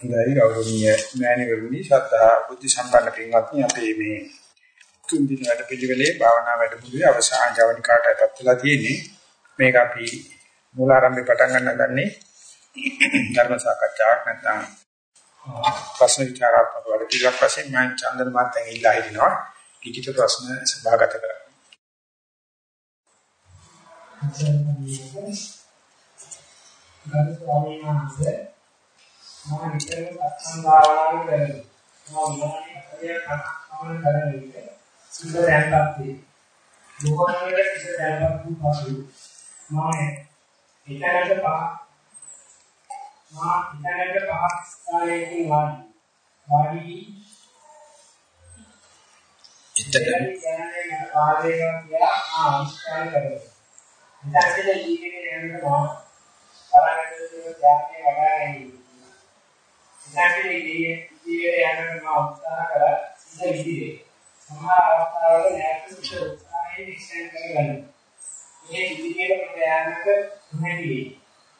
හොඳයි ගෞරවනීය මෑණිවරුනි ශ්‍රද්ධා බුද්ධ සම්පන්න පින්වත්නි අපේ මේ තුන් දින වැඩ පිළිවෙලේ භාවනා වැඩමුළුවේ අවසාන ජවනිකාටපත් වෙලා තියෙන්නේ මේක අපි මූලාරම්භේ පටන් ගන්න ගන්නේ ධර්ම සාකච්ඡාවක් නැත්නම් ප්‍රශ්න විචාරාත්මක වැඩ පිළිවෙලක් වශයෙන් මම චන්දන මාතෙන් ඉල්ලා හිටිනවා ලිඛිත ප්‍රශ්න සභාගත කරන්න. ගරු ස්වාමීන් වහන්සේ මම නිතරම සත්සං භාවනාව කරනවා. මම මොනවාරි හතරක් පමණ කරන විට සිත දැන්පත් වේ. බොහෝ වෙලට සිත දැන්පත් වූ පසු මම ඊටකට පහ මා ඊටකට පහ ස්ථානයකින් වාඩි වාඩි ඉතන පාදයෙන් කියලා ආස්කාර කරනවා. ඊටකට ජීවිතේ යනකොට මම පරාගතයේ ඥානය වඩා ගැනීම. ඉතින් ජීවිතේ යනකොට මම උත්සාහ කරා ඉඳ විදිහේ. සමහර අවස්ථාවල නැවත සුෂ උත්සාහයෙන් ඉස්සෙන් කරගන්න. මේ ඉදිරියට මට යන්නක නොහැකි.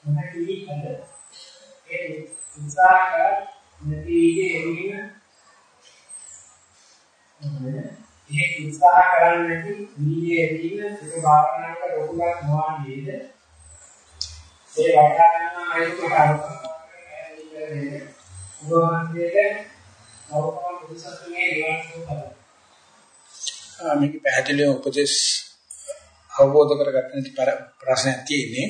නොහැකි හඳ. ඒ උත්සාහ කර නැතිගේ එමින මේ උත්සාහ කරන්නේ නැති නීයේ එමින ඒක භාවනාවක ලොකුවක් නොවන්නේද? ඒ වටා ගන්න ආයුධ කරනවා. උගෝහන්සේට අවකම බුදුසසුනේ නිවන් සුව මේක පැහැදිලිව උපදේශ අවබෝධ කරගන්න නැති ප්‍රශ්නයක් තියෙන්නේ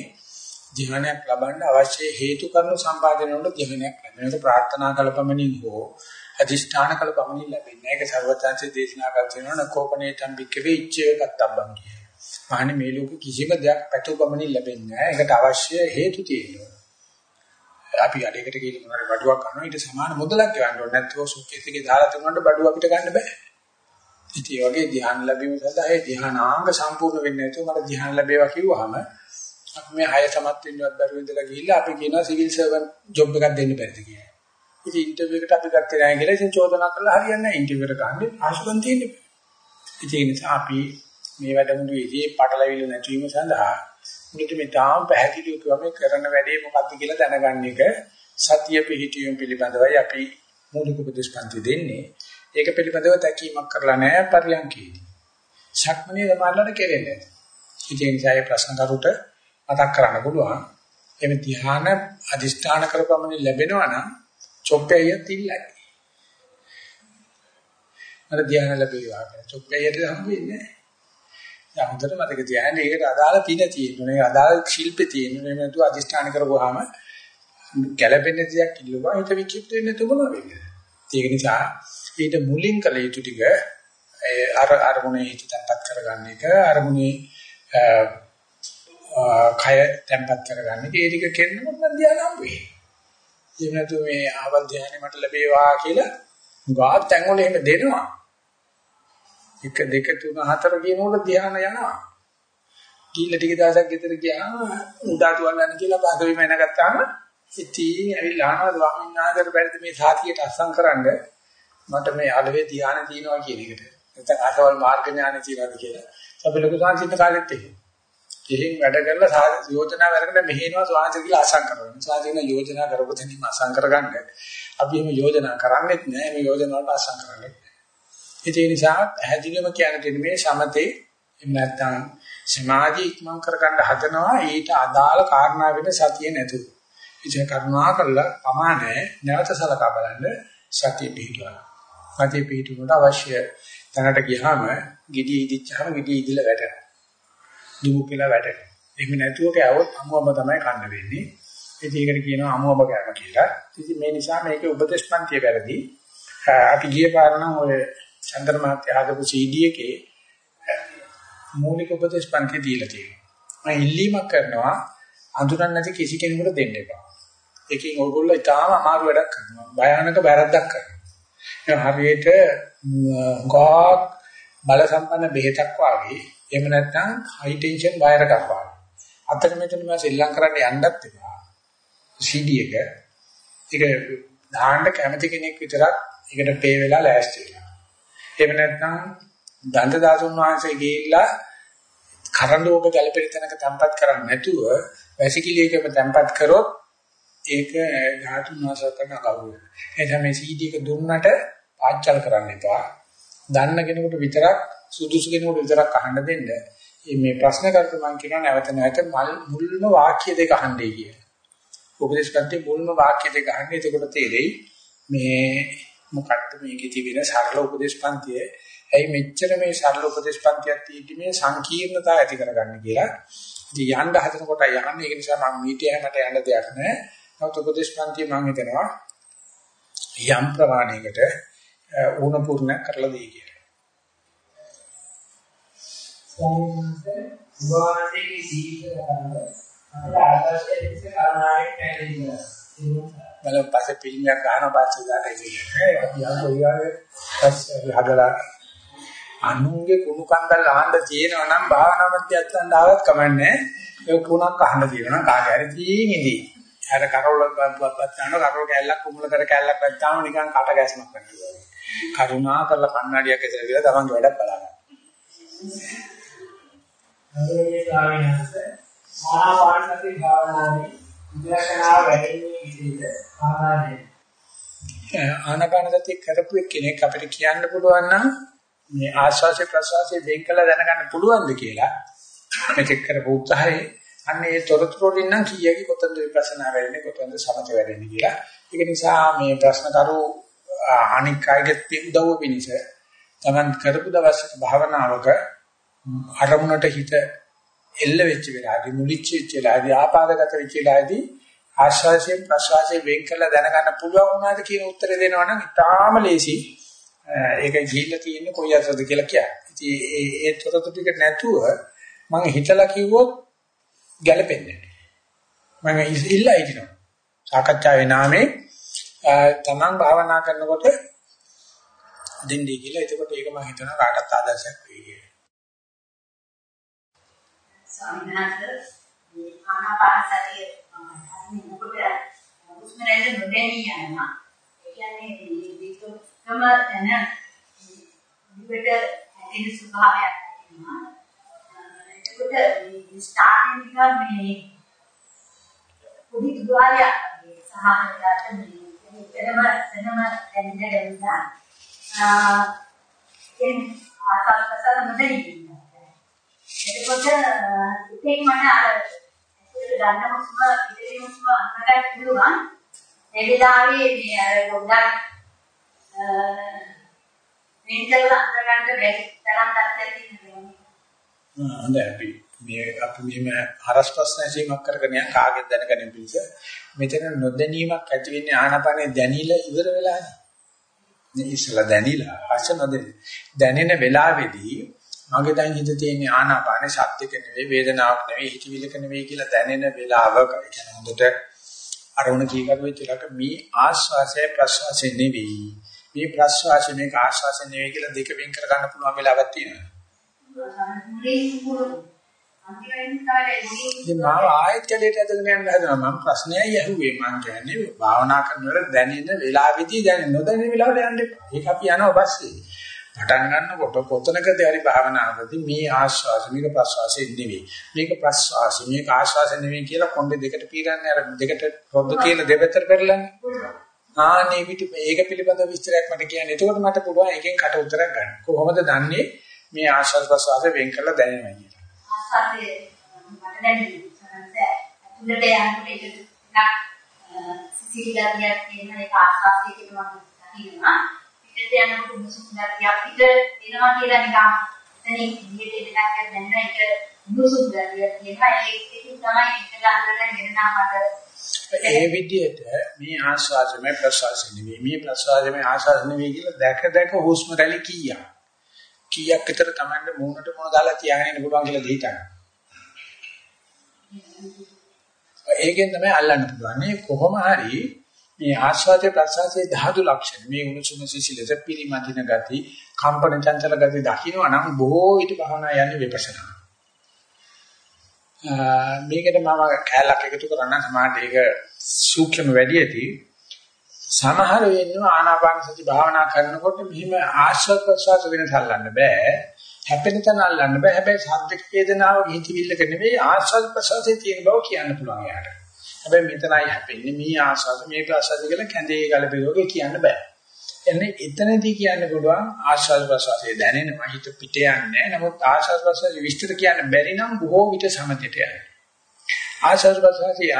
ධ්‍යානයක් ලබන්න අවශ්‍ය හේතු කරුණු සම්පාදනය වල ධ්‍යානයක් ලැබෙන එක ප්‍රාර්ථනා කළපමණින් හෝ අදිෂ්ඨාන කළපමණින් ලැබෙන්නේ. ඒක සර්වචන්සේ දේශනා කර තියෙනවා නකෝපනේ තම්බික්කවේ ඉච්ඡේ ගත්තබ්බන් කිය. මානේ මේ ලෝක කිසිම දෙයක් පැතුපමණින් ලැබෙන්නේ නැහැ. ඒකට අවශ්‍ය හේතු තියෙනවා. අපි අඩේකට ගිහින් මොනවාරි බඩුවක් ගන්නවා ඊට සමාන මුදලක් ගන්න ඕනේ නැත්නම් සුක්කෙස් එකේ දාලා තිබුණාට බඩුව අපිට ගන්න බෑ. ඉතින් ඒ වගේ ධ්‍යාන ලැබීම සඳහා ඒ ධ්‍යානාංග සම්පූර්ණ වෙන්නේ නැතුව මට ධ්‍යාන ලැබේවා කිව්වහම අපි මේ හය සමත් වෙන්නවත් බැරුව ඉඳලා ගිහිල්ලා අපි කියනවා සිවිල් සර්වන් ජොබ් එකක් දෙන්න බැරිද කියලා. ඉතින් ඉන්ටර්විව් එකට අපි ගත්තේ නැහැ කියලා ඉතින් චෝදනා කරලා හරියන්නේ නැහැ ඉන්ටර්විව් එකට ගන්න ආශුකම් තියෙන්නේ. ඉතින් ඒ නිසා අපි මේ වැඩමුළුවේදී පටලවිල්ල නැතිවීම සඳහා මුලින්ම මේ තාම පැහැදිලිව කිව්වම කරන වැඩේ මොකක්ද කියලා දැනගන්න එක සතිය පිහිටියුම් පිළිබඳවයි අපි මූලික උපදේශපන්ති දෙන්නේ. ඒක පිළිබඳව තැකීමක් කරලා නැහැ පරියන්කේදී. ශක්මණේ සමාල්ලට කෙරෙන්නේ. ඉතින් ඒ ප්‍රශ්න කරුට මතක් කරන්න පුළුවන්. එමෙ ධ්‍යාන අදිෂ්ඨාන කරපමණ ලැබෙනවා නම් චොප්පේය තිල්ලයි. මට ධ්‍යාන ලැබෙනවා. චොප්පේයට හම් වෙන්නේ නැහැ. දැන් හොඳට මතක තියාගන්න ඒකට අදාළ පින තියෙනවා. ඒක අදාළ ශිල්පේ තියෙනවා. මේ නතු අදිෂ්ඨාන කරගොහම ගැළපෙන දෙයක් ඉල්ලුවා. හිත විචිත්ත වෙන්නේ තුමන වෙන්නේ. ඒක නිසා ඊට මුලින් කළ යුතු ටික අර අරමුණේ හිත තැම්පත් කරගන්න එක අරමුණේ කය තැම්පත් කරගන්න එක ඒ ටික කරනකොට නම් ධ්‍යාන හම්බ වෙයි. එහෙම නැතු මේ ආවල් ධ්‍යානෙ මට ලැබේවා කියලා ගාත් තැන් වල එහෙම දෙනවා. 1 2 3 4 කියනකොට ධ්‍යාන යනවා. කීල ටික දවසක් ගෙදර ගියාම උඩාතු වල්ලන්න කියලා පදවිම එනගත්තාම ඉතින් ඇවිල්ලා අහනවා ස්වාමීන් වහන්සේට බැරිද මේ සාතියට අස්සම් කරන්න මට මේ අලවේ ධ්‍යාන තියෙනවා කියන එකට. නැත්නම් ආසවල් මාර්ග ඥානෙ තියෙනවාද කියලා. අපි ලොකු සංසිද්ධ කාලෙත් එහෙම. එහෙන් වැඩ කරලා යෝජනා වැඩකට මෙහෙනවා ස්වාමීන් කියලා අසං කරනවා. ස්වාමීන් යෝජනා කරපු තැනින්ම අසං කරගන්න. අපි එහෙම යෝජනා කරන්නේත් නැහැ. මේ යෝජනාවට අසං කරන්නේ. ඒ නිසා පැහැදිලිවම කියන්නේ මේ සමතේ එහෙම නැත්නම් සමාධිය ඉක්මන් කරගන්න හදනවා ඊට අදාළ කාරණා වෙන සතිය නැතුව. ඉතින් කරුණා කරලා ප්‍රමාණය නැවත සලකා බලන්න සතිය පිහිටවනවා. සතිය පිහිටුනට අවශ්‍ය තැනට ගියාම gidi ඉදිච්චාම gidi ඉදිලා වැටෙනවා. දුමු කියලා වැටෙනවා. එහෙම නැතුව කෑවොත් අමුඹ තමයි කන්න වෙන්නේ. ඉතින් ඒකට කියනවා අමුඹ කෑම කියලා. ඉතින් මේ නිසා මේකේ උපදේශපන්තිය වැරදි. අපි ගිය පාර නම් ඔය චන්ද්‍ර මහත්තය හදපු CD එකේ මූලික උපදේශපන්ති දීලා තියෙනවා. මම ඉල්ලීමක් කරනවා අඳුරන්නේ නැති කිසි කෙනෙකුට දෙන්න එපා. ඒකෙන් ඕගොල්ලෝ ඊටාම අමාරු වැඩක් කරනවා. භයානක වැරද්දක් කරනවා. හරියට ගාක් බල සම්පන්න බෙහෙතක් වාගේ එහෙම නැත්නම් හයි ටෙන්ෂන් වයර් එකක් වාගේ. අතක මෙතන මම ශ්‍රී කරන්න යන්නත් එපා. CD එක. ඒක දාන්න කැමති කෙනෙක් විතරක් ඒකට පේ වෙලා ලෑස්ති වෙලා. එහෙම නැත්නම් දන්ත දාසුන් වහන්සේ ගිහිල්ලා කරඬුවක ගැලපෙන තැනක තැම්පත් කරන්නේ නැතුව වැසිකිළියකම තැම්පත් කරොත් ඒක ධාතු නාශ කරන කවුරු. එතන මේ CD එක දුන්නට පාච්චල් කරන්න එපා. දන්න කෙනෙකුට විතරක් සුදුසු කෙනෙකුට විතරක් අහන්න දෙන්න. මේ ප්‍රශ්න කරපු මම කියනවා නැවත නැවත මුල්ම වාක්‍ය දෙක අහන්නේ කියලා. උපදේශකන්තේ මුල්ම වාක්‍ය දෙක අහන්නේ එතකොට තේරෙයි මේ මොකක්ද මේකේ තිබෙන සරල උපදේශපන්තිය. ඇයි මෙච්චර මේ සරල උපදේශපන්තියක් තියෙද්දි මේ සංකීර්ණතාව ඇති කරගන්න කියලා. ඉතින් යන්න හදන කොට යන්නේ ඒක නිසා මම මීටිය හැමට යන්න දෙයක් නැහැ. නමුත් උපදේශපන්තිය මම හිතනවා යම් ප්‍රමාණයකට ඌණ පූර්ණ කරලා දෙයි කියලා. ස්වාමීන් ජීවිත කරන අපේ ආදර්ශයේ ඉස්ස කරනාවේ පැහැදිලිද? බලන්න පස්සේ ෆිල්ම් එකක් ගන්නවා පස්සේ දාලා ඉන්නේ. අපි යන්නේ ඊගාවේ පස්සේ හදලා අනුන්ගේ කුණු කන්දල් අහන්න තියෙනවා නම් භාවනා මධ්‍යස්ථාන ආවත් කමන්නේ. ඒ කුණක් අහන්න තියෙනවා නම් කාගේ හරි තීන් ඉඳී. අර කරවල බබ්බත් ගන්න කරවල කැල්ලක් කුමුල කර කැල්ලක් වැත්තාම නිකන් කට ගැස්මක් කරනවා. කරුණා කරලා කන්නඩියක් ඇතුලේ කියලා තමන්ගේ වැඩක් බලා ගන්න. අනේ ස්වාමීන් වහන්සේ ආනාපාන සති භාවනාවේ විදර්ශනාව වැඩිමේ විදිහට ආකාරයෙන් ආනාපාන සතිය කරපු කෙනෙක් අපිට කියන්න පුළුවන් නම් මේ ආශ්වාසය ප්‍රශ්වාසය වෙන් කළ දැනගන්න පුළුවන්ද කියලා මෙතෙක් කරපු උත්සාහයේ අන්න ඒ තොරතුරු වලින් නම් කීයකි කොතනද විපස්සනා වෙන්නේ කොතනද සමථ වෙන්නේ කියලා. ඒක නිසා මේ ප්‍රශ්න කරු අනික් අයගෙත් උදව්ව පිණිස තමන් කරපු දවසක භාවනාවක අරමුණට හිත එල්ල වෙච්ච වෙලාවදී මුලිච්ච වෙච්ච වෙලාවදී ආපාදගත වෙච්ච වෙලාවදී ආශ්වාසයෙන් ප්‍රශ්වාසයෙන් වෙන් කරලා දැනගන්න පුළුවන් වුණාද කියන උත්තරය දෙනවා නම් ඉතාම ලේසි. ඒක ගිහිල්ලා තියෙන්නේ කොයි අතටද කියලා කියන්නේ. ඉතින් ඒ ඒ තොරතුරු ටික නැතුව මම හිතලා කිව්වොත් ගැලපෙන්නේ නැහැ. මම ඉල්ලා හිටිනවා. සාකච්ඡාවේ නාමේ තමන් භාවනා කරනකොට දෙන්නේ කියලා. එතකොට ඒක මම හිතනවා කාටත් ආදර්ශයක් වෙයි කියලා. ස්වාමීන් වහන්සේ මේ ආනාපාන සතිය මම මොකද හුස්ම රැල්ල නොදැනී යනවා. ඒ කියන්නේ මේ විකම දැන විකට ඇතින ස්වභාවයක් තියෙනවා. එතකොට මේ ස්ටාර්ටින් එක මේ පොඩි දුවාලයක් සමහරවිට මේ එනම එනම දැනෙන්න ගන්නවා. ආ එන් ආසල්පසල නොදැනී එතකොට ඉතින් මට අර ඇතුළට ගන්න හුස්ම ඉදිරි හුස්ම අන්නකට පුළුවන්. ඒ විලාවේ මේ අර පොඩ්ඩක් මෙන්ටල් අන්නගන්න බැරි තරම් තත්ත්වයක් තියෙනවා. හොඳයි අපි මේ අපි මෙහෙම හරස් ප්‍රශ්න ඇසීමක් කරගෙන යන කාගෙන් දැනගන්න පිළිස මෙතන නොදැනීමක් ඇති වෙන්නේ ආනපනේ දැනিলা ඉවර වෙලානේ. මේ ඉස්සලා දැනিলা අස නොදැන දැනෙන වෙලාවේදී මගේ දැන් හිත තියෙන්නේ ආනාපාන ශබ්දක නෙවෙයි වේදනාවක් නෙවෙයි හිතවිලක නෙවෙයි කියලා දැනෙන වෙලාවක. කියන හොඳට අරමුණ කීකරු වෙච්ච එක මේ ආශ්වාසය ප්‍රශ්වාසය නෙවෙයි. මේ ප්‍රශ්වාසය මේක ආශ්වාසය නෙවෙයි කියලා දෙක වෙන් කර ගන්න පුළුවන් වෙලාවක් තියෙනවා. ඉතින් මාව ආයෙත් කැලේට ඇදගෙන යන්න හදනවා. මම ප්‍රශ්නයයි ඇහුවේ මම කියන්නේ භාවනා කරනකොට දැනෙන වෙලාවෙදී දැනෙන නොදැනෙන වෙලාවට යන්න එපා. ඒක අපි යනවා පස්සේ පටන් ගන්නකොට කොතනකද හරි භාවනාවකදී මේ ආශ්වාස මේක ප්‍රශ්වාසය නෙවෙයි. මේක ප්‍රශ්වාසය මේක ආශ්වාසය නෙවෙයි කියලා කොණ්ඩේ දෙකට පීරන්නේ අර දෙකට රොද්ද කියලා දෙපැත්තට පෙරලන්නේ. ආනේ පිට මේක පිළිබඳ විස්තරයක් මට කියන්න. එතකොට මට පුළුවන් එකෙන් කට උත්තරයක් ගන්න. කොහොමද දන්නේ මේ ආශ්වාස ප්‍රශ්වාස වෙන් කරලා දැනෙනවා කියලා. ආශ්වාසයේ මට දැනෙන්නේ අතුලට යනකොට ඒක ටිකක් සිසිල් ගතියක් තියෙන ඒක ආශ්වාසයේ කියනවා දකින්නවා. පිටට යනකොට උණුසුම් ගතියක් පිට එනවා කියලා නිකන් එතනින් ඉදිරියට එන එකක් දැනෙන එක උණුසුම් ගතියක් තියෙනවා ඒක තමයි එක ගන්නගෙන ගෙනනා මට ඒ විදිහට මේ ආශ්වාස මේ ප්‍රශ්වාස නෙවෙයි. මේ ප්‍රශ්වාස මේ ආශ්වාස නෙවෙයි කියලා දැක දැක හුස්ම රැලි කීයක්. කීයක් විතර Tamande මූණට මොන දාලා තියාගෙන ඉන්න පුළුවන් කියලා දෙහිතන. ඒකෙන් තමයි අල්ලන්න පුළුවන්. කොහොම හරි මේ ආස්වාදයේ ප්‍රසආසයේ ධාතු ලක්ෂණ මේ උණුසුම සිසිලස පිළිමදින ගති කම්පන චංචල ගති දකින්නවා නම් බොහෝ ඊට භවනා යන්නේ විපස්සනා. මේකට මම කැලක් එකතු කරන්න සමාහට ඒක සූක්ෂම වැඩි ඇති. සමහර වෙන්නේ ආනාපාන සති භාවනා කරනකොට මෙහිම ආශ්වාස ප්‍රශ්වාස වෙනස අල්ලන්න බෑ. හැපෙන තැන අල්ලන්න බෑ. හැබැයි සද්ද වේදනාව හිතවිල්ලක නෙවෙයි ආශ්වාස ප්‍රශ්වාසයේ තියෙන බව කියන්න පුළුවන් යාට හැබැයි මෙතනයි හැපෙන්නේ මේ ආස්වාද මේ ප්‍රසාද කියලා කැඳේ ගලපෙරෝගේ කියන්න බෑ. එන්නේ එතනදී කියන්න පුළුවන් ආස්වාද ප්‍රසාදේ දැනෙනවා හිත පිට යන්නේ. නමුත් ආස්වාද ප්‍රසාදේ විස්තර කියන්න බැරි නම් බොහෝ විට සමතේට යනවා. ආස්වාද ප්‍රසාදේ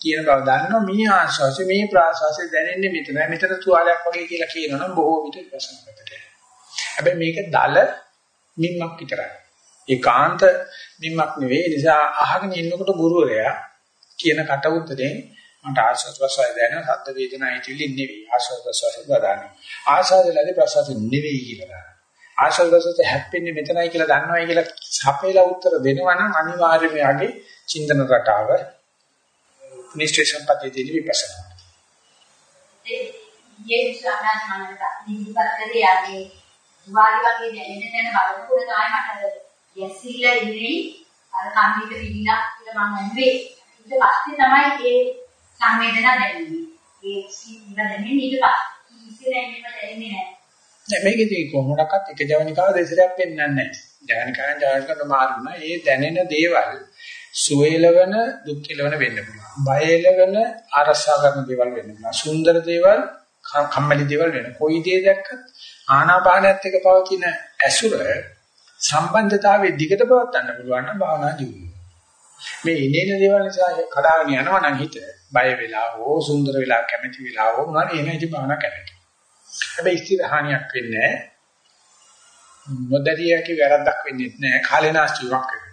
කියන බව දන්නවා මේ ආස්වාදේ මේ ප්‍රාසාසය දැනෙන්නේ මෙතනයි. මෙතන තුවාලයක් වගේ කියලා කියනවනම් බොහෝ විට ප්‍රසන්නකට යනවා. හැබැයි මේක දල මිම්මක් විතරයි. ඒකාන්ත මිම්මක් නෙවෙයි. ඒ නිසා අහගෙන ඉන්නකොට ගුරුවරයා කියන කට උත්තරෙන් මට ආශ්වාස ප්‍රශ්වාස දැනෙන සද්ද වේදනා හිතවිලි නෙවෙයි ආශ්වාස ප්‍රශ්වාස දාන්න. ආශ්වාසලදී ප්‍රශ්වාස නෙවෙයි කියලා දාන්න. ආශ්වාස ප්‍රශ්වාස හැප්පෙන්නේ මෙතනයි කියලා දන්නවයි කියලා සපේලා උත්තර දෙනවා නම් අනිවාර්යයෙන්ම යාගේ චින්තන රටාව නිශ්චේෂන් පද්ධතියේ විපස්සනා. ඒ යේ සාමාන්‍යමනට නිදිපත්තරේ යන්නේ දුවාලි වගේ දැනෙන තැන බලනකොට තමයි මට යැසිල්ල ඉරි අර කම්පිට විදිනා කියලා මම හම්බේ. ඊට පස්සේ තමයි ඒ සංවේදනා දැනෙන්නේ. ඒ සීල දැනෙන්නේ ඊට පස්සේ ඉස්සෙල්ලා දැනෙන්නේ නැහැ. නෑ මේකදී කොහොමඩක්වත් එක ජවනිකාව දෙසරයක් වෙන්නේ නැහැ. ජවනිකාවෙන් ජවනිකට මාරුණා. ඒ දැනෙන දේවල් සුවේලවන දුක්ඛලවන වෙන්න පුළුවන්. බයලවන අරසා කරන දේවල් වෙන්න පුළුවන්. සුන්දර දේවල් කම්මැලි දේවල් වෙන. කොයි දේ දැක්කත් ආනාපානයත් එක්ක පවතින ඇසුර සම්බන්ධතාවයේ දිගට පවත්වන්න පුළුවන් නම් භාවනා ජීවිතය. මේ ඉනේන දේවල් නිසා කඩාගෙන යනවා නම් හිත බය වෙලා හෝ සුන්දර වෙලා කැමති වෙලා හෝ මොනවා එන ඉති භාවනා කැමති. හැබැයි ස්ථිර හානියක් වෙන්නේ නැහැ. නොදැරියක වැරද්දක් වෙන්නේ නැහැ. කාලේ නාස්තියක් වෙන්නේ.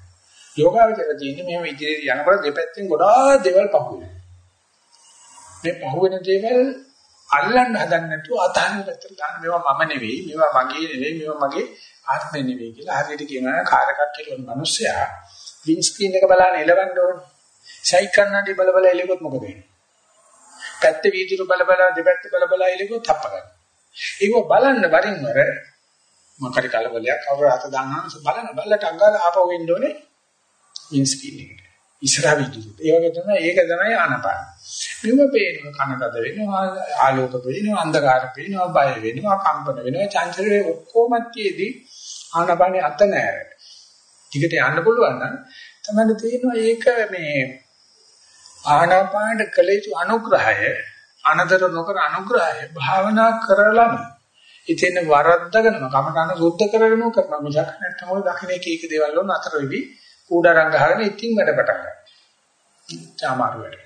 යෝගාවචර තියෙන්නේ මෙහෙම ඉදිරියට යනකොට දෙපැත්තෙන් ගොඩාක් දේවල් පහුවෙනවා. මේ පහුවෙන දේවල් අල්ලන්න හදන්නේ නැතුව අතහරින්න පැත්තට දාන්න මේවා මම නෙවෙයි මේවා මගේ නෙවෙයි මේවා මගේ ආත්මෙ නෙවෙයි කියලා හරියට කියනවා කාර් එකක් කියලා මිනිස්සයා වින් ස්ක්‍රීන් එක බලන්න එලවන්න ඕනේ. සයිඩ් කන්නඩි බල බල එලෙකොත් මොකද වෙන්නේ? පැත්තේ වීදුරු බල බල දෙපැත්ත බල බල එලෙකොත් තප්ප ගන්න. ඒක බලන්න වරින් වර මොකරි කලබලයක් අවර අත දානවා බලන්න බල්ලට අංගල ආපහු වෙන්න ඕනේ වින් ස්ක්‍රීන් එකට. ඉස්සරහ වීදුරු. ඒ වගේ තමයි ඒක තමයි ආනපාන. මෙව පේනවා කනකද වෙනවා ආලෝක පේනවා අන්ධකාර පේනවා බය වෙනවා කම්පන වෙනවා චංචල වේ ඔක්කොම තියේදී ආනපානේ අත නෑර. ටිකට යන්න පුළුවන් නම් තමයි තේරෙනවා ඒක මේ ආනාපානට කළ යුතු අනුග්‍රහය අනතර නොකර අනුග්‍රහය භාවනා කරලම ඉතින් වරද්දගෙනම කමඨාන සුද්ධ කරගෙන කරන මිසක් නැත්නම් ඔය දකින්න එක එක දේවල් වල අතර වෙවි කූඩාරංග ගහගෙන ඉතින් වැඩ පටන් ගන්නවා. චාමාරු වැඩ.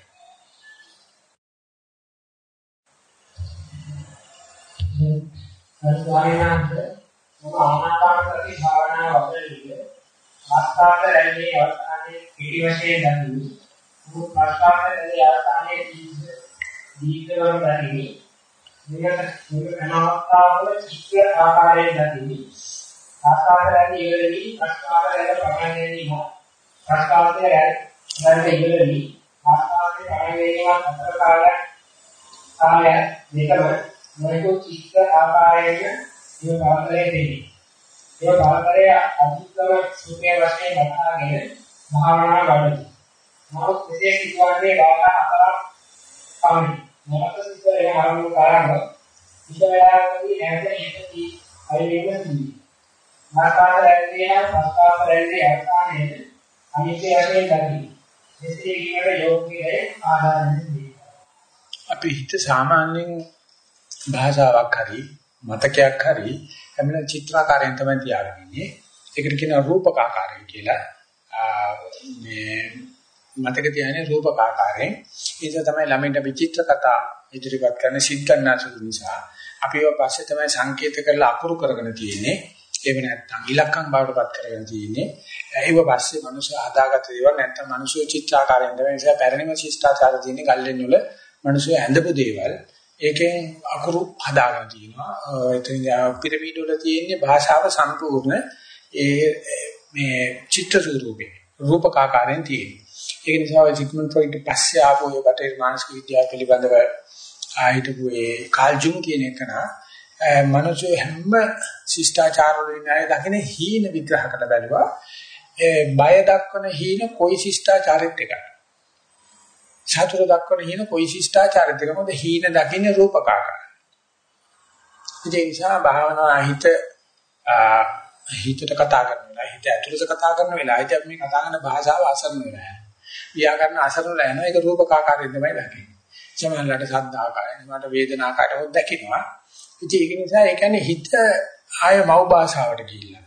හරි ස්වාමීන් වහන්සේ මම ආනාපාන සති භාවනාව වඩන්නේ ආස්වාද රැඳී අවස්ථාවේ පිටි වශයෙන් දන්නේ. මුළු ප්‍රස්තාව රැඳී අවස්ථාවේ දීර්ඝවම දන්නේ මේකට මේක හැම අවස්ථාවකම චිත්ත ආකාරයෙන් දන්නේ ආස්වාද රැඳී ඉවරදී ප්‍රස්තාව රැඳ පටන් ගැනීම ප්‍රස්තාවයේ රැඳ ඉවරදී ආස්වාදයේ පටන් ගැනීම අතර කාලයක් කාලය දෙකම මොකෝ චිත්ත ආකාරයෙන් මේ කාලයේ දෙන්නේ ඒ බාලකරය අදුත්තම සුඛයේ වශයෙන් වටහාගෙන භාවනා වඩති. නමුත් මෙසේ සිදුවන්නේ වාරා හතරක් පමණි. මොකද සිදුවේ ආරම්භ කරාම විශේෂයෙන්දී නැවත ඒකදී අයිවෙන්න සිදුවේ. මාකාර රැඳේ සංස්කාර රැඳේ අවස්ථානයේ අනිත්‍ය වශයෙන් දකි. මෙසේ කියවට යෝග්‍යයේ ආධාරයෙන් අපි හිත සාමාන්‍යයෙන් භාෂාවක් හරි මතකයක් හරි එමෙන්න චිත්‍රාකාරයෙන් තමයි තියාගෙන ඉන්නේ. ඒකට කියනවා රූපකාකාරය කියලා. මේ මතක තියාගෙන රූපකාකාරයෙන් ඒක තමයි ළමින්ට විචිත්‍ර කතා ඉදිරිපත් කරන සිද්ධ කරනාසු නිසා අපි ඒවා පස්සේ තමයි සංකේත කරලා අකුරු කරගෙන තියෙන්නේ. එහෙම නැත්නම් ඉලක්කම් බවටපත් කරගෙන තියෙන්නේ. ඒව පස්සේ මිනිස්සු හදාගත්ත දේවල් නැත්නම් මිනිස්සු චිත්‍රාකාරයෙන් තමයි නිසා පැරණිම ශිෂ්ටාචාර තියෙන්නේ ගල්ලෙන් වල මිනිස්සු ඇඳපු දේවල් ඒකෙන් අකුරු හදාගෙන තිනවා. එතන පිරමීඩ වල තියෙන භාෂාව සම්පූර්ණ ඒ මේ චිත්‍ර ස්වරූපේ රූපකාකාරයෙන් තියෙනවා. ඒක නිසා ඔය සිග්මන්ඩ් ෆ්‍රොයිඩ් පස්සේ ආපු ඔය බටේර මානසික විද්‍යාව පිළිබඳව ආහිටපු ඒ කාල් ජුන් කියන එක නා මනුෂ්‍ය හැම ශිෂ්ටාචාර වලින් ආයේ දකින හීන විග්‍රහ කරලා බැලුවා. ඒ බය දක්වන හීන කොයි ශිෂ්ටාචාරෙත් එකයි. සතුට දක්වන හීන කොයි ශිෂ්ටාචාරෙත් එක මොකද හීන දකින්න රූපකාකාර. ඒ නිසා භාවනා හිත හිතට කතා කරන වෙලාව හිත ඇතුළත කතා කරන වෙලාවදී අපි මේ කතා කරන භාෂාව අසරණ වෙනවා. ව්‍යාකරණ අසරල යනවා. ඒක රූපකාකාරයෙන් තමයි දකින්නේ. සමහරවිට සද්ද ආකාරයෙන්, මට වේදනා ආකාරයෙන් දකින්නවා. ඉතින් ඒක නිසා ඒ කියන්නේ හිත ආය මව් භාෂාවට ගිහිල්ලා.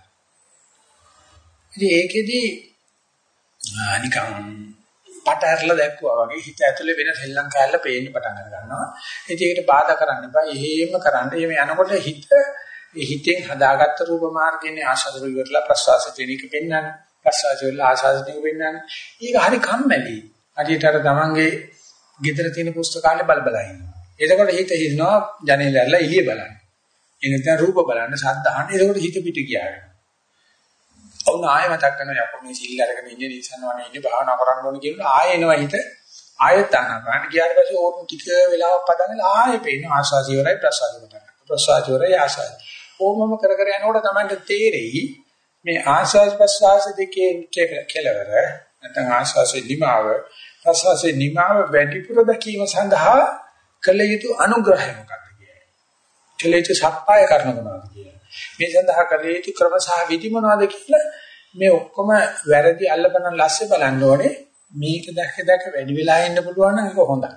ඉතින් ඒකෙදි නිකන් පටහැරලා දැක්කුවා වගේ හිත ඇතුලේ වෙන සෙල්ලම් කෑල්ල පේන්න පටන් ගන්නවා. ඉතින් ඒකට බාධා කරන්න එපා. එහෙම කරන්න. එහෙම යනකොට හිත හිතෙන් හදාගත්ත රූප මාර්ගයේ ආශාද රූපවල ප්‍රසවාස ක්ලිනික පෙන්වන්නේ. ප්‍රසවාස වල ආශාද ක්ලිනික පෙන්වන්නේ. ඒක හරි කම්මැලි. අදිට අර තමන්ගේ ගෙදර තියෙන පුස්තකාලේ බල බල ඉන්නවා. එතකොට හිත හිතනවා ජනේල ඇරලා එළිය බලන්න. එනතන රූප බලන්න, ශබ්ද අහන්න. එතකොට හිත පිට ගියාගෙන. ඔවුන් ආයෙ මතක් කරනවා යකෝ මේ සිල් අරගෙන ඉන්නේ නිසනවනේ ඉන්නේ භාවනා කරන්න ඕනේ කියලා. ආයෙ එනවා හිත. ආයෙත් ආනපාන ගියාට පස්සේ ඕන ටික වෙලාවක් පදන් ආයෙ පේන ආශාසියවරයි ප්‍රසාදියවරයි ප්‍රසාදියවරයි ආශාසි ඕමම කර කර යනකොට තමයි තේරෙයි මේ ආශාස ප්‍රසාස දෙකේ කෙලවර නැත්නම් ආශාසෙ නිමාව ප්‍රසාසෙ නිමාව වැඩිපුර දැකීම සඳහා කළ යුතු අනුග්‍රහය මොකක්ද කියන්නේ කළ යුතු සප්පාය කරන මොනවද කියන්නේ මේ සඳහා කළ යුතු ක්‍රම සහ විදි මොනවද කියලා මේ ඔක්කොම වැරදි අල්ලපන ලස්සේ බලන්න ඕනේ. මේක දැක දැක වැඩි වෙලා ඉන්න පුළුවන් නම් ඒක හොඳයි.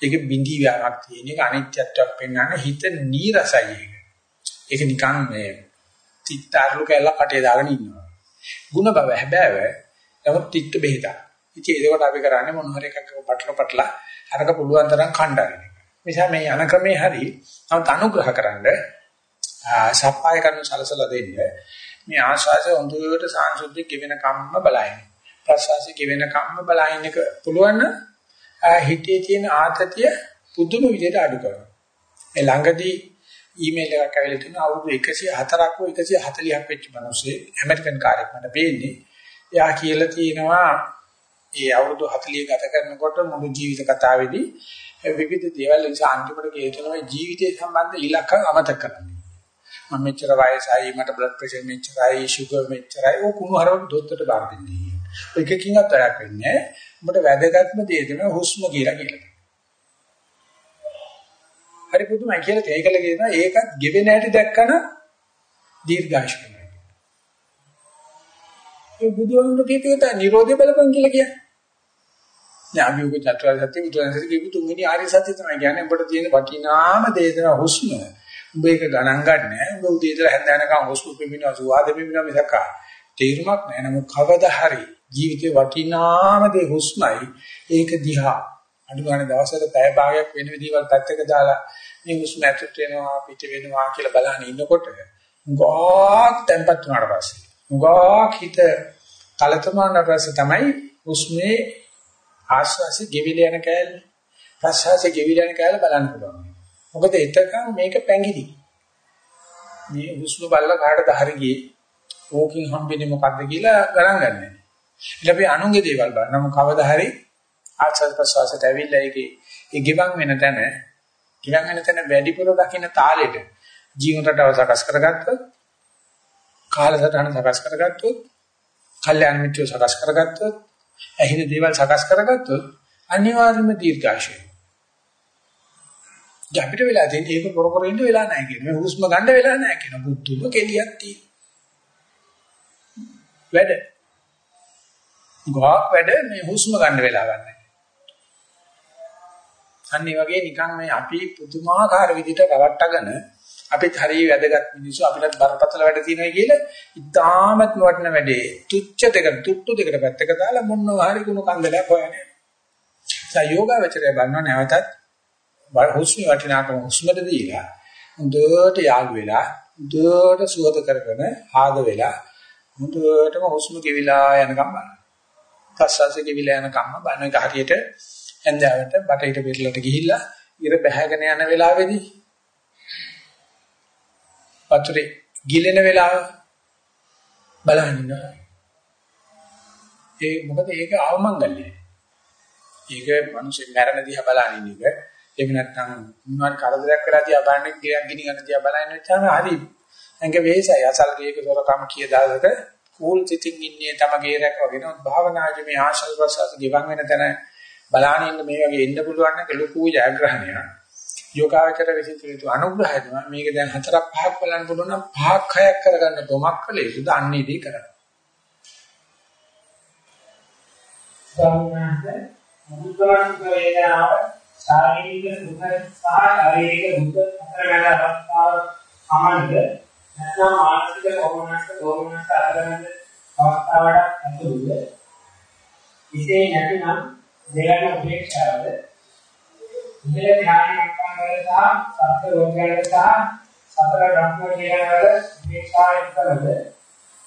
ඒක බිඳි ව්‍යාවක් තියෙන එක අනිත්‍යත්වයක් පෙන්වන්න හිත නීරසයි ඒක. ඒක නිකන් මේ තිත්තාරුල කැල්ල කටේ දාගෙන ඉන්නවා. ಗುಣ බව හැබෑව නමුත් තිත්ත බෙහෙත. ඉතින් ඒකට අපි කරන්නේ මොන හරි එකක පටල පටලා අරක පුළුවන් තරම් කණ්ඩායම. නිසා මේ යන ක්‍රමේ හරි නමුත් අනුග්‍රහ කරන්නේ සප්පාය කරන සලසලා දෙන්න. මේ ආශාසය හොඳුවට සාංශුද්ධිය කෙවෙන කම්ම බලයින්. ප්‍රසවාසය කෙවෙන කම්ම බලයින් එක පුළුවන් හිතේ තියෙන ආතතිය පුදුම විදිහට අඩු කරනවා. මේ ළඟදී ඊමේල් එකක් ඇවිල්ලා තිනවා අවුරුදු 104ක් හෝ 140ක් වෙච්ච මිනිස්සේ ඇමරිකන් කාර්යයක් මට පේන්නේ. එයා කියලා තියෙනවා ඒ අවුරුදු 40 ගත කරනකොට මුළු ජීවිත කතාවේදී විවිධ දේවල් නිසා අන්තිමට කියනවා ජීවිතය සම්බන්ධ ඉලක්කම් අමතක කරනවා මම මෙච්චර වයසයි මට බ්ලඩ් ප්‍රෙෂර් මෙච්චරයි ෂුගර් මෙච්චරයි ඕක කුණු හරව දොස්තරට බාර දෙන්නේ. ඔය එකකින්වත් වැඩක් වෙන්නේ නැහැ. උඹට වැදගත්ම දේ තමයි හුස්ම කියලා කියලා. හරි පුදුමයි කියලා තේකල කියනවා ඒකත් ගෙවෙන හැටි දැක්කම දීර්ඝාෂ කරනවා. ඒ බුදුහාමුදුරු කියපේත නිරෝධය බලපං කියලා කියන්නේ. දැන් අපි උග චතුරාර්ය සත්‍ය බුදුන් සත්‍ය කියපු තුන්වෙනි ආර්ය සත්‍ය තමයි කියන්නේ උඹට තියෙන වටිනාම දේ තමයි හුස්ම. උඹ ඒක ගණන් ගන්නෑ. උඹ උදේ ඉඳලා හැන්ද යනකම් හොස්පිටල් පිමිනවා සුවාද පිමිනවා මිසක් තේරුමක් නෑ. නමුත් කවදා හරි ජීවිතේ වටිනාම දේ හුස්මයි. ඒක දිහා අඩු ගන්න දවසකට පැය භාගයක් වෙන විදිහවල් පැත්තක දාලා මේ හුස්ම ඇතුළට වෙනවා පිට වෙනවා කියලා බලන්න ඉන්නකොට ගොක් tempat වුණාට පස්සේ ගොක් හිත කලතමාන රස තමයි හුස්මේ ආශ්වාසය ගෙවිල යන කෑල්ල ප්‍රශ්වාසය ගෙවිල යන කෑල්ල බලන්න පුළුවන්. මොකද එතකන් මේක පැංගිරි. මේ හුස්ම බලලා කාටද හරි ගියේ. ඕකින් හම්බෙන්නේ මොකද්ද කියලා ගණන් ගන්නෑ. ඊට අපි අනුන්ගේ දේවල් බලනම කවදා හරි ආචාර ප්‍රසවාසයට ඇවිල්ලා ඒකේ ඒ ගිවන් වෙන තැන ගිවන් වෙන තැන වැඩිපුර දකින්න තාලෙට ජීවන රටාව සකස් කරගත්තොත් කාලසටහන සකස් කරගත්තොත් කල්යාණ මිත්‍රව සකස් කරගත්තොත් ඇහින දේවල් සකස් කරගත්තොත් අනිවාර්යයෙන්ම දීර්ඝාෂය අපිට වෙලා තියෙන්නේ ඒක කර කර ඉන්න වෙලා නැහැ කියන. මේ හුස්ම ගන්න වෙලා නැහැ කියන. බුද්ධුම කෙලියක් තියෙන. වැඩ. ගොක් වැඩ මේ හුස්ම ගන්න වෙලා ගන්න. අන්න වගේ නිකන් මේ අපි පුදුමාකාර විදිහට රවට්ටගෙන අපිත් හරිය වැදගත් මිනිස්සු අපිටත් බරපතල වැඩ තියෙනවා කියලා ඉතාමත් වටින වැඩේ තුච්ච දෙකට තුට්ටු දෙකට පැත්තක දාලා මොනවා හරි කුණු කන්දලයක් හොයන්නේ. සයෝගාවචරය බලනවා නැවතත් හුස්ම වටිනාකම හුස්මට දීලා හොඳට යාළු වෙලා හොඳට සුවද කරගෙන ආද වෙලා හොඳටම හුස්ම කෙවිලා යනකම් බලන්න. ප්‍රශ්වාසය කෙවිලා යනකම් බලන එක හරියට ඇඳාවට බටහිර පිටලට ගිහිල්ලා ඉර බැහැගෙන යන වෙලාවේදී වතුරේ ගිලෙන වෙලාව බලන්න. ඒ මොකද ඒක අවමංගල්‍යයි. ඒක මිනිස්සු මරණ දිහා බලන එක එහෙම නැත්නම් මොනවාරි කරදරයක් වෙලා තියා බලන්නේ ගියක් ගිනි ගන්න තියා බලන්නේ නැත්නම් හරි. ඇඟ වේසයි අසල් ගේක සොරකම කිය දාලක කූල් සිටින් ඉන්නේ තම ගේරක් වගේ. නෝ භාවනාජි මේ ආශල් ප්‍රසස් ගිවන් වෙන තැන බලාගෙන ඉන්න මේ වගේ එන්න පුළුවන් නම් ලොකු ජයග්‍රහණයක්. යෝගාවචර විසිතුතු අනුග්‍රහය තමයි. මේක දැන් හතරක් පහක් බලන්න පුළුවන් නම් පහක් හයක් කරගන්න තොමක් කලේ සුදු අන්නේදී කරන්න ස්වාමීන් වහන්සේ මුදුන්වන්ත වේදනාව ශාරීරික දුක සහ ශාරීරික දුක අතර මැද අවස්ථාව සමානද නැත්නම් මානසික කොමනස්ස දෝමනස්ස අතරමැද අවස්ථාවට ඇතුළුද විශේෂ නැතිනම් දෙවන උපේක්ෂාවද ඉහළ ධ්‍යාන මට්ටම් වල සහ සත්‍ය රෝගයන් සහ සතර බ්‍රහ්ම කියන වල උපේක්ෂාව එක්කලද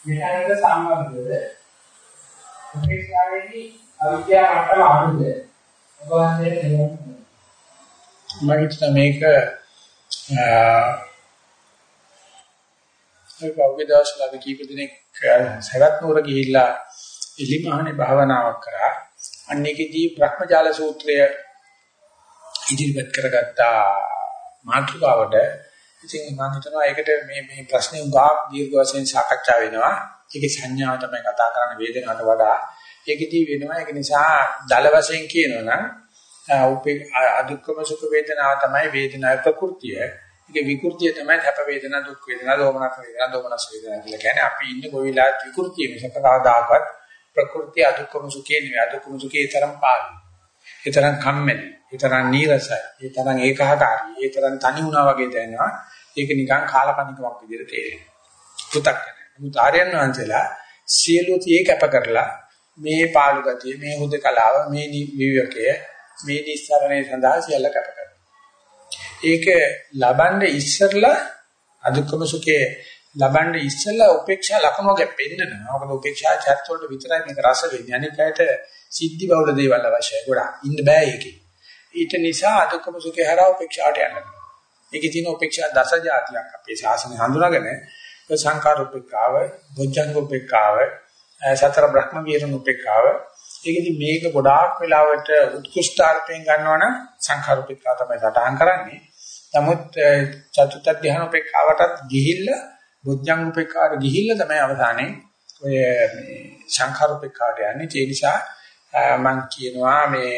මෙතනද සම්බන්ධද? උපේක්ෂාවේදී අවිද්‍යාව මට්ටම අනුද ඔබ වහන්සේ කියනවා මම හිතන මේක ඒ පෞගේ දවස්වල අපි කීප දිනක් සවැත් නුවර ගිහිල්ලා ඉලිමහනේ භාවනාවක් කරා. අන්නේකදී බ්‍රහ්මජාල සූත්‍රය ඉදිරිපත් කරගත්තා මාතෘකාවට. ඉතින් මම හිතනවා ඒකට මේ මේ ප්‍රශ්නේ උගා දීර්ඝ වශයෙන් සාකච්ඡා වෙනවා. ඒකේ සංඥාව තමයි කතා කරන්න වේදනාවට වඩා. ඒකදී වෙනවා ඒක නිසා දල වශයෙන් කියනවනම් උපේ අදුක්කම සුඛ වේදනාව තමයි වේදනාවේ ප්‍රകൃතිය. ඒක විකෘතිය තමයි හැප වේදනා දුක් වේදනා දෝමනස් වේදනා දෝමනස් වේදනා කියලා කියන්නේ අපි ඉන්නේ කොයි වෙලාවත් විකෘතිය මිසක කවදාකවත් ප්‍රകൃතිය අදුක්කම සුඛේ නෙවෙයි අදුක්කම සුඛේ තරම් පාළු. ඒ තරම් කම්මැලි, ඒ තරම් නීරසයි, ඒ තරම් ඒකාකාරී, ඒ තරම් තනි වුණා වගේ දැනෙනවා. ඒක නිකන් කාලකණිකමක් විදිහට තේරෙනවා. පුතක් නැහැ. නමුත් ආර්යයන් වහන්සේලා සියලු තියේ කැප කරලා මේ පාළු ගතිය, මේ හුදකලාව, මේ විවේකය, මේ නිස්සරණය සඳහා සියල්ල කැප කරනවා. ඒක ලබන්න ඉස්සරලා අදුක්කම සුඛේ ලබන්න ඉස්සලා උපේක්ෂා ලක්ෂණ වගේ පෙන්නනවා. මොකද උපේක්ෂා චර්ත වලට විතරයි මේක රස වෙන්නේ. අනික ඇයට සිද්ධි බහුල දේවල් අවශ්‍යයි. ගොඩාක් ඉන්න බෑ ඒකේ. ඊට නිසා අදුක්කම සුඛේ හරහා උපේක්ෂාට යන්න. ඒකේ තියෙන උපේක්ෂා දස જાතියක් අපේ ශාසනය හඳුනාගෙන සංකාර උපේක්ඛාව, බොජ්ජංග උපේක්ඛාව, සතර බ්‍රහ්ම විහරණ උපේක්ඛාව. ඒකෙදි මේක ගොඩාක් වෙලාවට උත්කෘෂ්ඨාර්ථයෙන් ගන්නවනම් සංඛාර උපේක්ඛාව තමයි සටහන් කරන්නේ. නමුත් චතුත්ථ ධ්‍යාන උපේක්ඛාවටත් ගිහිල්ලා බුද්ධංග උපේක්ඛාවට ගිහිල්ලා තමයි අවසානයේ ඔය මේ සංඛාර උපේක්ඛාවට යන්නේ. ඒ නිසා මම කියනවා මේ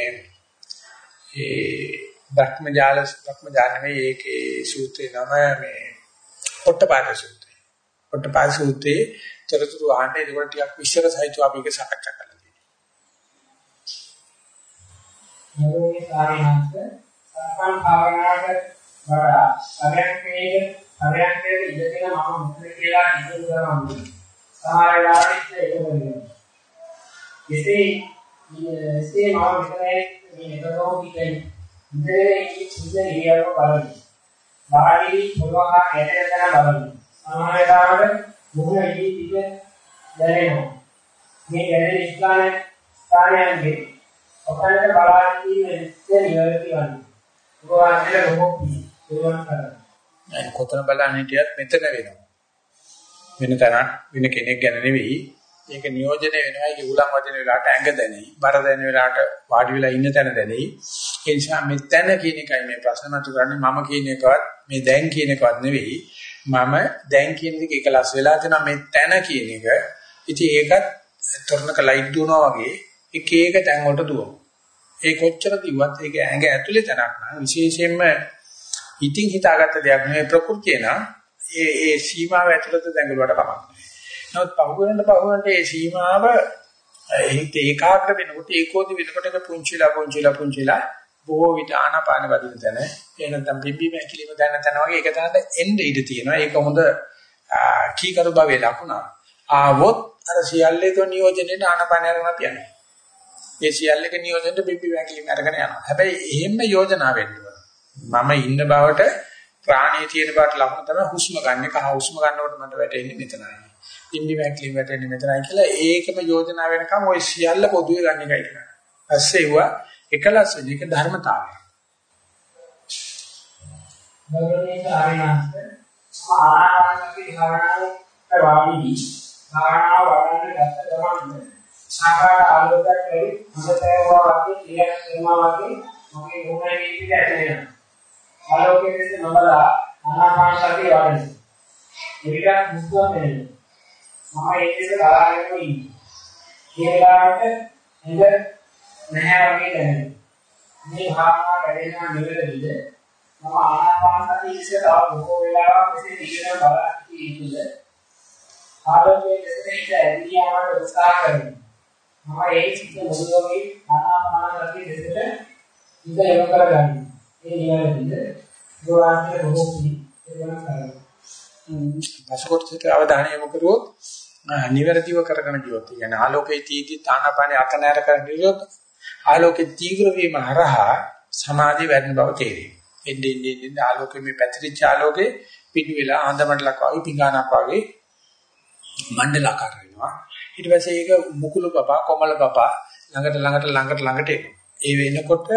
ඒ භක්මජාල භක්මජාල නෙවෙයි ඒකේ සූත්‍රේ නම මේ පොට්ටපාද සූත්‍රය. පොට්ටපාද සූත්‍රයේ තොරතුරු අහන්නේ ඒක ටිකක් විස්තර සහිතව අපි ඒක සාකච්ඡා කරලා තියෙනවා. මොනේ සාරිනාත් සම්පන් භාවනාවට වඩා අරයන්කේ අරයන්කේ ඉඳගෙන මම මෙතන කියලා හිතුව ගමන් සාරලාරිත් ඒක වෙනවා. එසේ එසේ මම මෙතන මේ නේදෝ කියන්නේ ඉඳගෙන ඉඳගෙන ඉරියව්ව බලන්න. බාහිරි පොළොව ගැටෙන තැන බලන්න. සමහරවිට මුහුණ ඉදී පිට දැනෙනවා. මේ දැනෙන ස්ථාන ස්ථානයන්ගේ ඔතනට බලාගෙන ඉන්නේ නිවැරදි වන්නේ. ඔබ වහන්සේ රොබොට් දැන් කොතන බලන්න හිටියත් මෙතන වෙනවා. වෙන තැන වෙන කෙනෙක් ගැන නෙවෙයි. ඒක නියෝජනය වෙනවා. ඒක උලන් වදින වෙලාවට ඇඟ දැනෙයි. බර දැනෙන වෙලාවට වාඩි වෙලා ඉන්න තැන දැනෙයි. ඒ නිසා මෙතන කියන එකයි මේ ප්‍රශ්න මතු කරන්නේ මම කියන එකවත් මේ දැන් කියන එකවත් නෙවෙයි. මම දැන් කියන එක එකලස් වෙලා තියෙනවා මේ තැන කියන එක. ඉතින් ඒකත් තොරණක ලයිට් දුවනවා වගේ එක එක තැන් වලට දුවනවා. ඒ කොච්චර දිව්වත් ඒක ඇඟ ඇතුලේ තැනක් නම් විශේෂයෙන්ම හිතින් හිතාගත්ත දෙයක් නෙවෙයි ප්‍රകൃතිය නම් ඒ ඒ සීමාව ඇතුළත දැඟලුවට කමක් නැහැ. නමුත් පහුවෙනට පහුවෙනට ඒ සීමාව හිත ඒකාග්‍ර වෙනකොට ඒකෝදි වෙනකොට ඒක පුංචිලා පුංචිලා පුංචිලා බොහෝ විට ආනාපාන වදින තැන ඒ නැත්නම් බිම්බීම ඇකිලිම දැන තැන වගේ ඒක තැනට එන්න ඉඩ තියෙනවා. ඒක හොඳ කීකරු භවයේ ලකුණ. ආවොත් අර සියල්ලේ තෝ නියෝජනයේ ආනාපාන අරගෙන අපි යනවා. ඒ සියල්ලක නියෝජනට බිම්බීම ඇකිලිම අරගෙන යනවා. හැබැයි එහෙම යෝජනා වෙන්න මම ඉන්න බවට ප්‍රාණයේ තියෙන බවට ලකුණ තමයි හුස්ම ගන්න එක. හුස්ම ගන්නකොට මට වැටෙන්නේ මෙතනයි. ඉම්බි මැක්ලි වැටෙන්නේ මෙතනයි කියලා ඒකම යෝජනා වෙනකම් ওই සියල්ල පොදුවේ ගන්න එකයි කරන්නේ. පස්සේ ඒවා එකලස් වෙන එක ධර්මතාවය. ගෞරවනීය ආරණාස්ත ආනාපානසති භාවනාවට වාඩි භාවනාව වඩන්න ගත්ත ගමන් සාකාර ආලෝකයක් ලැබි හොඳතේවා වගේ ක්‍රියා කරනවා වගේ මගේ මොහොතේ පිට ඇදෙනවා. ආලෝකයේ දෙස නොබලා ආනාපාන සතිය වඩන. එවිට මුස්තුව පෙනෙනවා. මම ඒකද බලාගෙන ඉන්නේ. ඒලාට එඳ නැහැ වගේ දැනෙනවා. මේ භාවනා වැඩෙනා නිවැරදිද? මම ආනාපාන සතිය ඉස්සර බොහෝ වෙලාවක් මෙසේ දිගට බලා සිටියේද? ආලෝකයේ දෙස පිට ඇදී යාමට උත්සාහ කරනවා. මම ඒ සිත් මොළොවේ ආනාපාන සතිය දෙකට ඉඳ යොමු කරගන්න. ඒ නිවැරදිද? ගෝවාන්තර බොහෝ කී ඒක නම් කරනවා. පසකොටට අවධානය යොමු කරුවොත් නිවැරදිව කරගෙන ගියොත් කියන්නේ ආලෝකයේ තීති තානාපානේ අතනෑර කරගෙන ගියොත් ආලෝකයේ තීව්‍ර වීම හරහා සමාධිය වැඩෙන බව තේරෙයි. එන්නේ එන්නේ එන්නේ ආලෝකයේ මේ පැතිරිච්ච ආලෝකේ පිටු වෙලා ආන්දමණ්ඩලක් වගේ පිඟානක් වගේ මණ්ඩලාකාර වෙනවා. ඊට පස්සේ ඒක මුකුළු පපා කොමල පපා ළඟට ළඟට ළඟට ළඟට එනවා. ඒ වෙනකොට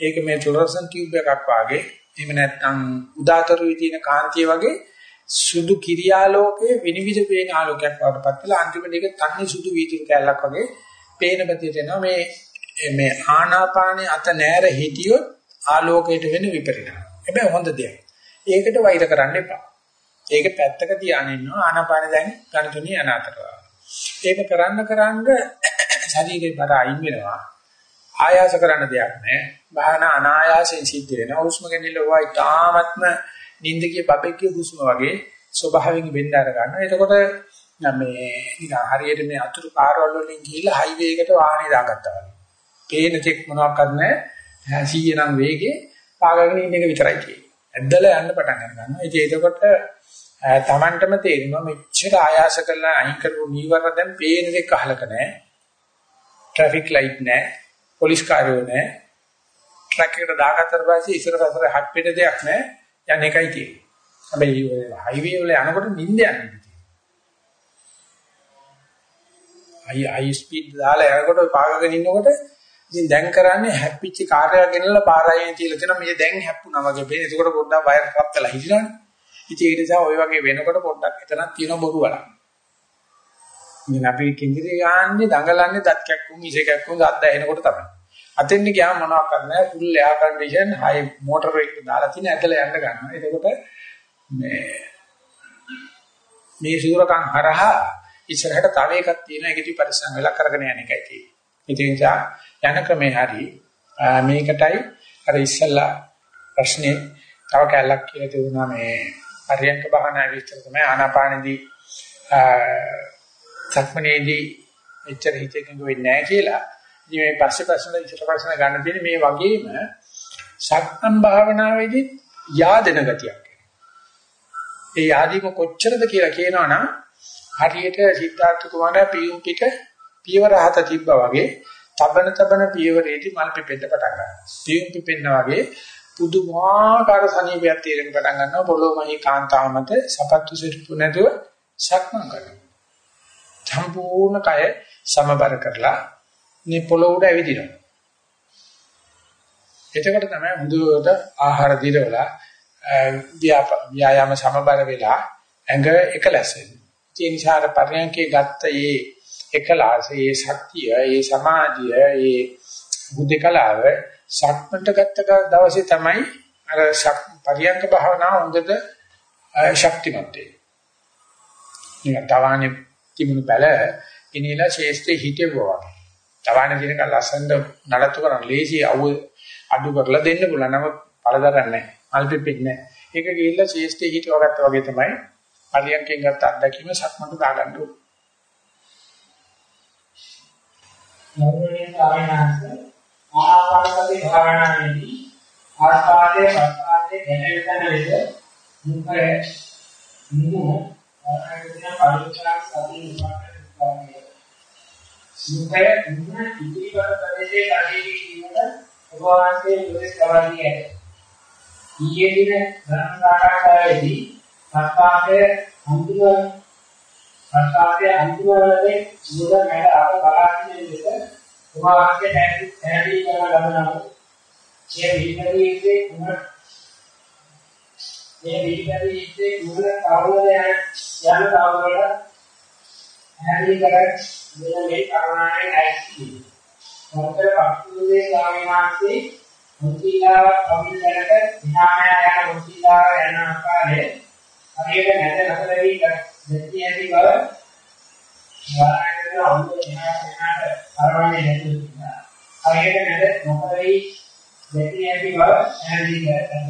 ඒක මේ ෆ්ලොරසන් ටියුබ් එකක් වගේ එහෙම නැත්නම් උදාතර විදින කාන්තිය වගේ සුදු කිරියාලෝකයේ විනිවිද පේන ආලෝකයක් වඩපත් වෙලා අන්තිමට ඒක තන්නේ සුදු වීදුරු කැල්ලක් වගේ පේන පැතිරට එනවා මේ මේ ආනාපානේ අත නෑර හිටියොත් ආලෝකයට වෙන විපරිණාම. හැබැයි හොඳ දෙයක්. ඒකට වෛර කරන්න එපා. ඒක පැත්තක තියාගෙන ඉන්නවා ආනාපාන දැන් ගණතුණී අනාතරවා. ඒක කරන්න කරන්න ශරීරේ බර අයින් වෙනවා. ආයාස කරන්න දෙයක් නැහැ. භාවනා අනායාසයෙන් සිද්ධ වෙනවා. හුස්ම ගැනීම වයි තාමත්ම නිින්දකිය බබෙක්ගේ හුස්ම වගේ ස්වභාවයෙන් වෙන්න අර ගන්නවා. එතකොට මේ නිකන් හරියට මේ අතුරු පාරවල් වලින් ගිහිල්ලා හයිවේ එකට වාහනේ දාගත්තා වගේ. පේන තෙක් මොනවාක්වත් නැහැ. 100 නම් වේගේ පාගගෙන ඉන්න එක විතරයි තියෙන්නේ. ඇද්දලා යන්න පටන් ගන්නවා. ඉතින් එතකොට තමන්ටම තේරෙනවා මෙච්චර ආයාස කරලා අයින් කරපු නීවරණ දැන් පේන දෙයක් අහලක නැහැ. ට්‍රැෆික් ලයිට් නැහැ. පොලිස් කාර්යෝ නැහැ. ට්‍රක් එකට දාගත්තට පස්සේ ඉස්සර පස්සට හත් පිට දෙයක් නැහැ. යන්නේ එකයි තියෙන්නේ. හැබැයි හයිවේ වල යනකොට නිින්ද යන්නේ තියෙන්නේ. අයි අයි ස්පීඩ් දාලා යනකොට පාගගෙන ඉන්නකොට ඉතින් දැන් කරන්නේ හැප්පිච්ච කාර්යයක් ගෙනල්ලා පාරායෙන් තියලා තියෙනවා මේ දැන් හැප්පුණා වගේ පේන. ඒකට පොඩ්ඩක් වයර් රත් වෙලා හිටිනවනේ. ඉතින් ඒ නිසා ওই වගේ වෙනකොට පොඩ්ඩක් එතනක් තියෙන බොරු වලක්. ඉතින් අපි කිඳිරි ගාන්නේ දඟලන්නේ දත් කැක්කුම් ඉසේ කැක්කුම් දත් දැහෙනකොට තමයි. අතෙන් ගියාම මොනවක් කරන්නේ ෆුල් එයාර් කන්ඩිෂන් හයි මෝටර එක දාලා තියෙන ඇදලා යන්න ගන්නවා. එතකොට මේ මේ සූරකම් හරහා ඉස්සරහට තව එකක් තියෙනවා ඒකදී පරිස්සම් වෙලා කරගෙන යන එකයි තියෙන්නේ. ඉතින් නිසා යන ක්‍රමේ හරි මේකටයි අර ඉස්සල්ලා ප්‍රශ්නේ තව කැලක් කියලා තිබුණා මේ පරියන්ක බහනා විස්තර තමයි ආනාපානදී සක්මනේදී එච්චර හිතකින් වෙන්නේ නැහැ කියලා. ඉතින් මේ පස්සේ ප්‍රශ්න ඉස්සර ප්‍රශ්න ගන්න තියෙන්නේ මේ වගේම සක්මන් භාවනාවේදී yaadena ගතියක්. ඒ yaadීම කොච්චරද කියලා කියනවනම් හරියට සිද්ධාර්ථ කුමාරයා පියුම් පිට පියවර හත තිබ්බා වගේ තබන තබන පියවරේදී මල් පිපෙන්න පටන් ගන්නවා. පියුම් පිපෙන්න වගේ පුදුමාකාර සනීපයක් තේරෙන්න පටන් ගන්නවා පොළොමහි කාන්තාව මත සපත්තු සිරිපු නැතුව සක්මන් කරනවා. සම්පූර්ණ කය සමබර කරලා මේ පොළොව උඩ ඇවිදිනවා. එතකොට තමයි හොඳට ආහාර දිරවලා ව්‍යායාම සමබර වෙලා ඇඟ එකලස් වෙන්නේ. ඒ නිසා අර පරයන්කේ ගත්ත මේ එකලාස, මේ ශක්තිය, මේ සමාධිය, මේ බුද්ධකලාව සක්මන්ට ගත්ත දවසේ තමයි අර පරියන්ක භාවනාව හොඳට ශක්තිමත් වෙන්නේ. නිකන් තවානේ තිබුණු බැල ඉනිලා ශේෂ්ඨේ හිටෙවුවා. තවානේ දිනක ලස්සනට නඩත්තු කරන් ලේසි අවු අඩු කරලා දෙන්න පුළුවන්. නමුත් පළදරන්නේ නැහැ. අල්පෙපෙන්නේ නැහැ. ඒක ගිහිල්ලා ශේෂ්ඨේ හිටව ගත්තා වගේ තමයි පරියන්කෙන් ගත්ත අත්දැකීම සක්මන්ට දාගන්න ඕනේ. නවෝනේ සාමනාංශ ආනාපානසති භාවනාවේදී ආස්වාදයේ ප්‍රස්වාදයේ දැනෙන විට මුඛය මුඛ ආයතන පරිචාර සති උපාදේ මුඛය මුඛ ඉදිරිපත් ප්‍රදේශයේ කටේදී කියනද ඔබවහන්සේ උපදෙස් ලබන්නේ ඇත. ඊයේ දින ධර්ම සාකච්ඡාවේදී සත්‍යාවේ අන්තිම සත්‍යාවේ අන්තිම වලදී මුද මැද අප බලාගෙන ඉන්න උපාවන්ගේ නැති නැති කරන ගමනම මේ විපරීතේ කුණ මේ විපරීතේ කුණ කවුරුද යන යන කවුරුද හැරී කර මෙන්න මේ කරුණාවෙන් ඇයිති මොකද පස්තුවේ ස්වාමීන් වහන්සේ මුතිලාව කමිලකට විඥානය යන මුතිලාව යන ආකාරයේ හරියට නැද නැතර වී දැක්කී ඇති බව වාරයකට අමුතු එහාට එහාට හරවන්නේ නැතුව ඉන්නවා. හරියට නැද මොකදයි දෙටි ඇති බව පැහැදිලි කරගන්න.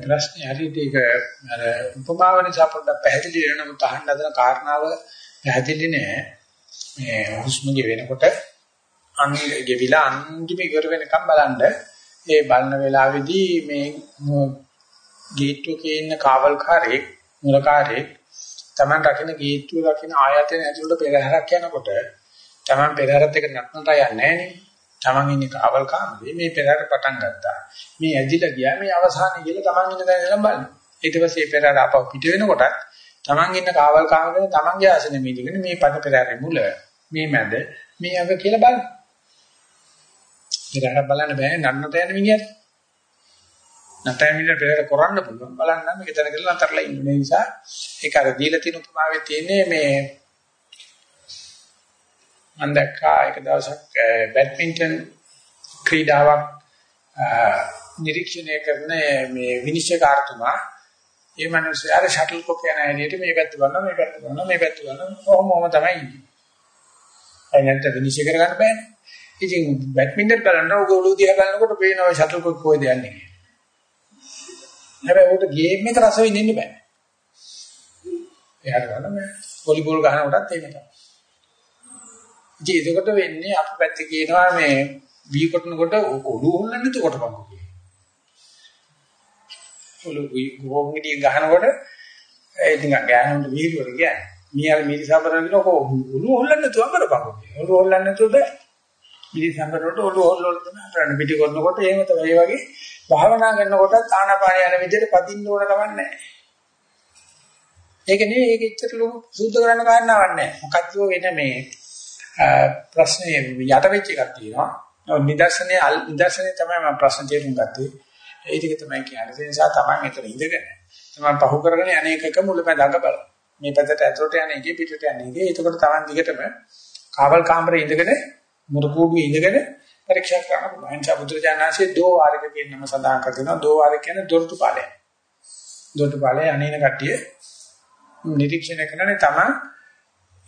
ප්‍රශ්නේ හරියට ඒක අර උපමාව නිසා පොඩ්ඩක් පැහැදිලි වෙනවා නමුත් අහන්න හදන කාරණාව පැහැදිලි නෑ. මේ හුස්ම ගෙවෙනකොට අන් ගෙවිලා අන්තිම ඉවර වෙනකම් බලන්න ඒ බලන වෙලාවේදී මේ ගේට්ටුවකේ ඉන්න කාවල්කාරයෙක් මුලකාරයෙක් Taman රකින්න ගේට්ටුව රකින්න ආයතන ඇතුළට පෙරහැරක් යනකොට Taman පෙරහැරත් එක නටනට යන්නේ නැහනේ. Taman ඉන්නේ කාවල් කාමරේ මේ පෙරහැර පටන් ගත්තා. මේ ඇදිලා ගියා මේ අවසානයේ ගිහලා Taman ඉන්න තැන ඉඳන් බලන්න. ඊට පස්සේ පෙරහැර ආපහු පිට වෙනකොට Taman ඉන්න කාවල් කාමරේ Tamanගේ ආසනෙ මිදගෙන මේ පද පෙරහැරේ මුල මේ මැද මේ අග කියලා බලන්න. පෙරහැර බලන්න බෑ නන්නට යන මිනිහට. නැත්නම් මිනිහට පෙරහැර කරන්න පුළුවන් බලන්න මේක තන කියලා නතරලා ඉන්න නිසා ඒක අර දීලා තියෙන උපමාවේ තියෙන්නේ මේ මම දැක්කා එක දවසක් බැඩ්මින්ටන් ක්‍රීඩාවක් නිරීක්ෂණය කරන මේ විනිශ්චයකාරතුමා ඒ මිනිස්යාට ෂටල් කොක් යන හැටියට මේ පැත්ත බලනවා මේ පැත්ත බලනවා මේ පැත්ත බලනවා කොහොමම තමයි ඉන්නේ. අයිනන්ට විනිශ්චය කරගන්න බෑනේ. ඉතින් බැඩ්මින්ටන් බලන උගලු දිහා බලනකොට පේනවා ෂටල් කොක් කොහෙද යන්නේ කියලා. හැබැයි උට ගේම් එක රස විඳින්න බෑ. එයාට ගන්න බෑ. වොලිබෝල් ගහන කොටත් ඒක තමයි. ඉතින් එතකොට වෙන්නේ අපි පැත්තේ කියනවා මේ වී කොටනකොට ඔළුව හොල්ලන්නේ නැතු කොටපන් කියලා. ඔළුව ගෝංගිඩිය ගහනකොට ඒ ඉතින් ගෑනුන්ට වීරුවර කියන්නේ. මීයල් මිරිසබරන කෙනක ඔළුව හොල්ලන්නේ නැතු අමරපන් කියලා. ඔළුව හොල්ලන්නේ නැතු බෑ. මිරිසබරනට ඔළුව හොල්ලන තමයි කරන්නේ. පිටි කරනකොට එහෙම තමයි ඒ වගේ භාවනා කරනකොට ආනාපාන යන විදිහට පදින්න ඕන කමක් නැහැ. ඒක නෙවෙයි ඒක එච්චර ලොකු සූද්ධ කරන්න කාරණාවක් නැහැ. මොකක්ද වෙන මේ ප්‍රශ්නේ යට වෙච්ච එකක් තියෙනවා. නිදර්ශනයේ නිදර්ශනයේ තමයි මම ප්‍රශ්න තේරුම් ගත්තේ. ඒ ටික තමයි කියන්නේ. ඒ නිසා තමයි මෙතන ඉඳගෙන තමයි පහු කරගෙන අනේකක මුලපැදඟ බලන්න. මේ පැත්තට ඇතුළට යන එකේ පිටට යන එකේ. එතකොට තමන් දිගටම කාවල් කාමරේ ඉඳගෙන මුරුකුඩුවේ ඉඳගෙන පරීක්ෂා කරන්න පුළුවන්. එනිසා බුදුරජාණන්සේ දෝ වාරක කියන නම සඳහන් කරනවා. දෝ වාරක කියන්නේ දොරටු පාලය. දොරටු පාලය අනේන කට්ටිය නිරීක්ෂණය කරන්නේ තමයි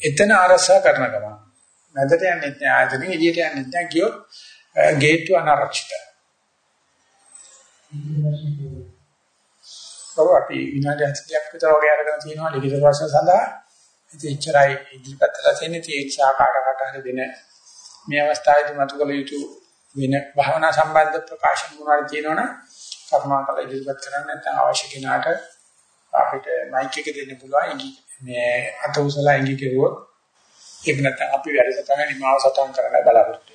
එතන ආරක්ෂා කරන ගමන. නැදට යන්නේ නැහැ ආයතනෙ එළියට යන්නේ නැහැ කියොත් ගේට්ටු අනාරක්ෂිතයි. ඔව් අපි විනාඩි 40ක් විතර වගේ අරගෙන තියෙනවා ලිඛිත ප්‍රශ්න සඳහා. ඉතින් එච්චරයි ඉදිරිපත්ලා තියෙන්නේ තීක්ෂා කාටකට හරි දෙන මේ අවස්ථාවේදී මතු කළ යුතු වෙන භාවනා සම්බන්ධ ප්‍රකාශන මොනවද තියෙනවනම් කර්මාකල ඉදිරිපත් කරන්න. නැත්නම් අවශ්‍ය කෙනාට අපිට මයික් එක දෙන්න පුළුවන්. මේ අත උසලා ඉඟි කෙරුවොත් ඒක නැත්නම් අපි වැඩසටහන නිමාව සටහන් කරන්න බලාපොරොත්තු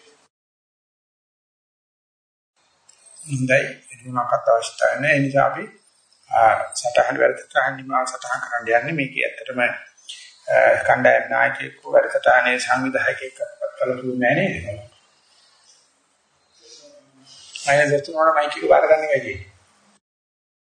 ඉන්දයි මොනවාකට අවශ්‍යතාවය නැහැ. ඒ නිසා අපි සටහන් වැඩසටහන නිමාව සටහන් කරන්න යන්නේ මේකේ ඇත්තටම කණ්ඩායම් නායකයෙකු වැඩසටහනේ සංවිධායකයෙක් කලතුරු නැහැ නේද? අය දෙතුනට මයික් එක බාර ගන්න එකයි.